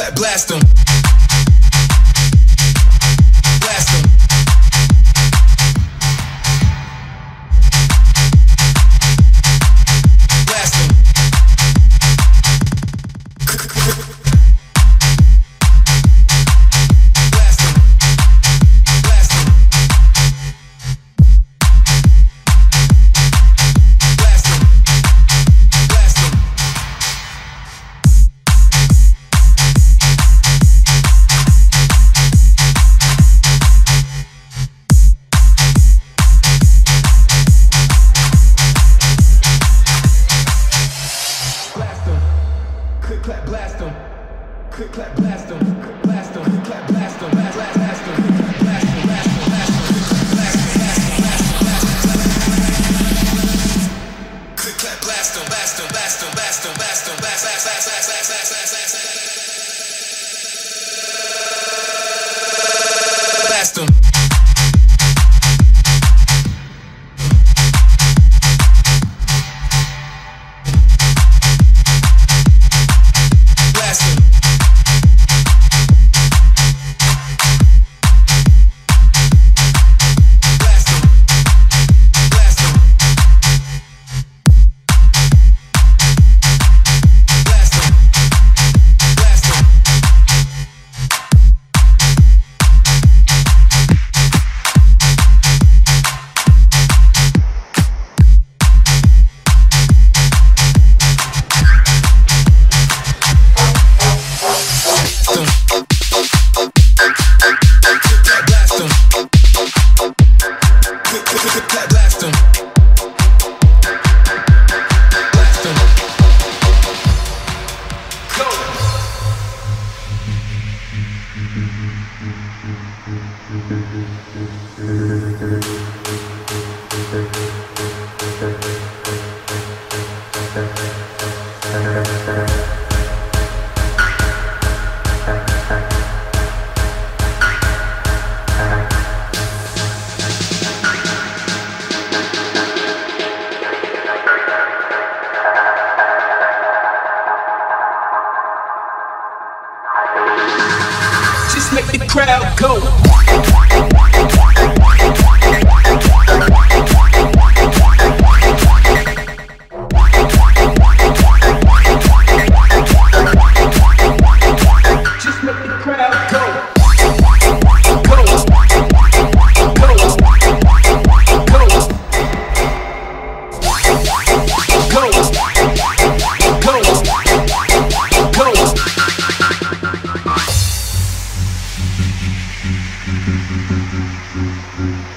clap, blast them.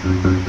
Just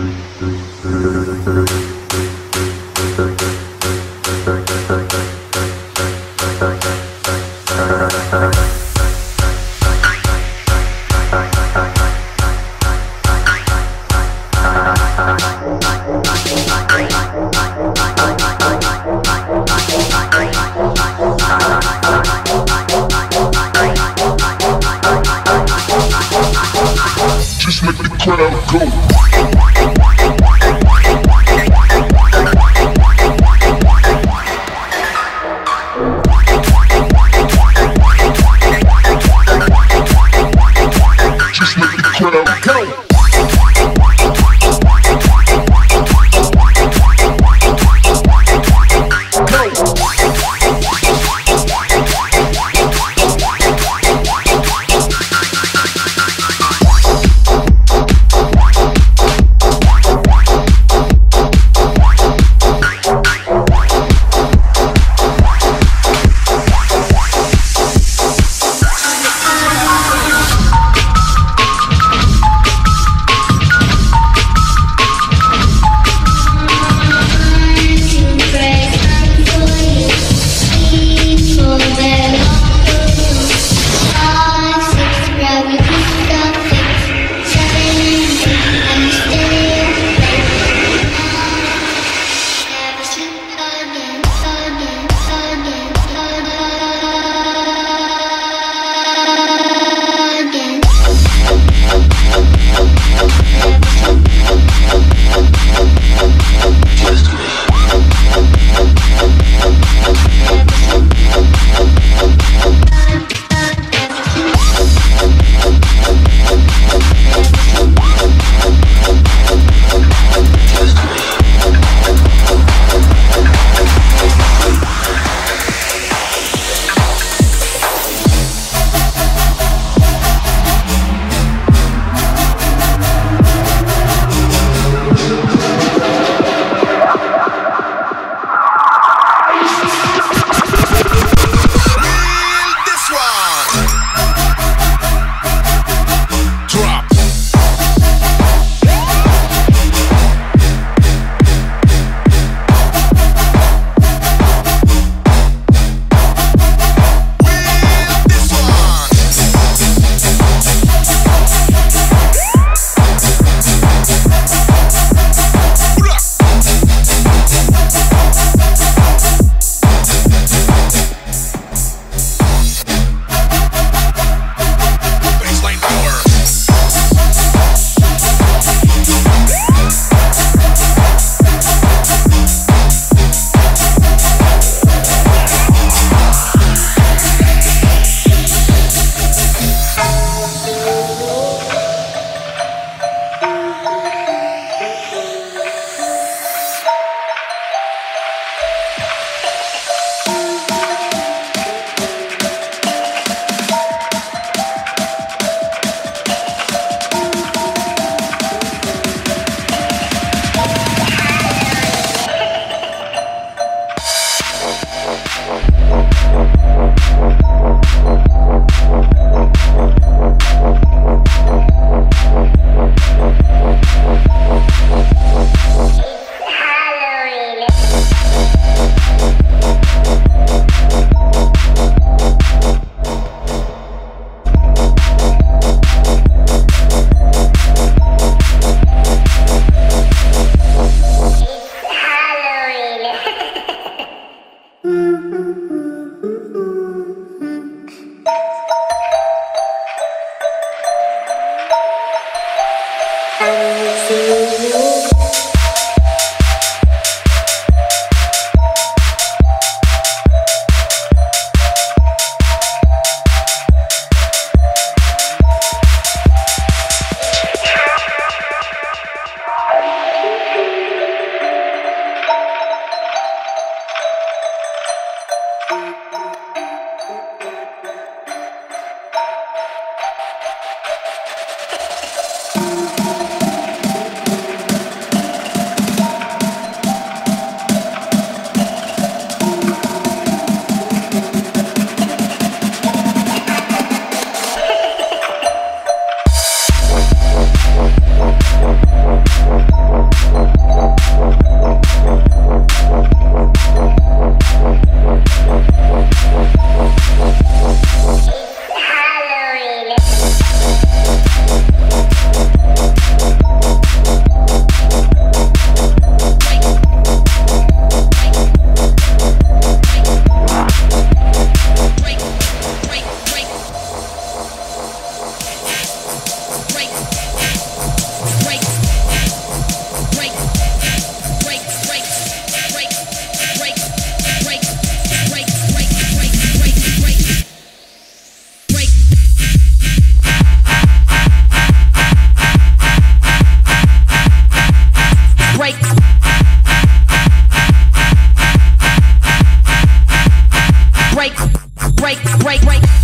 break, break.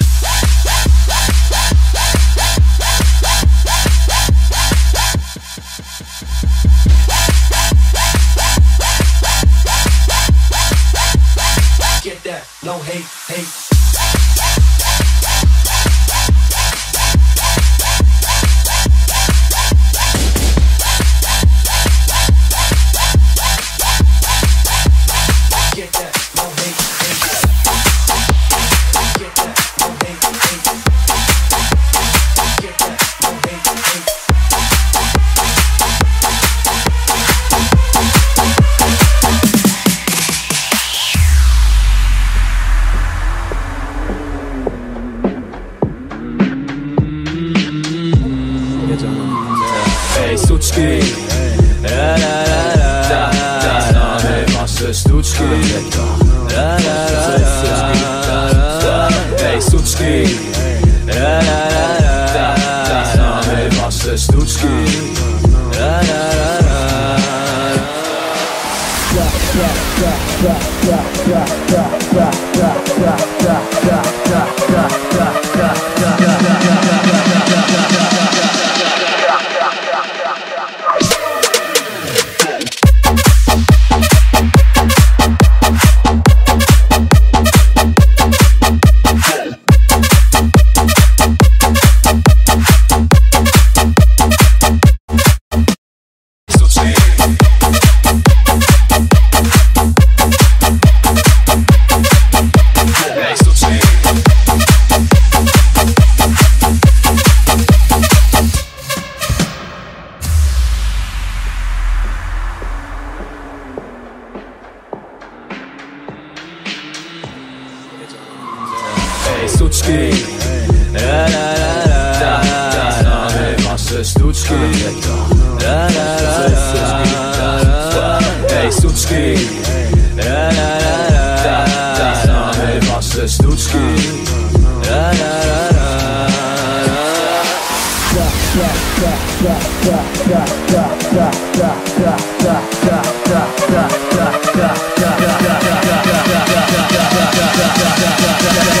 La, la, la, la, la.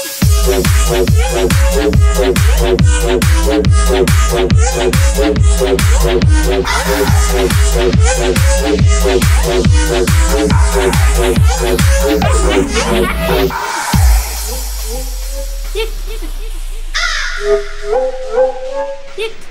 Yip.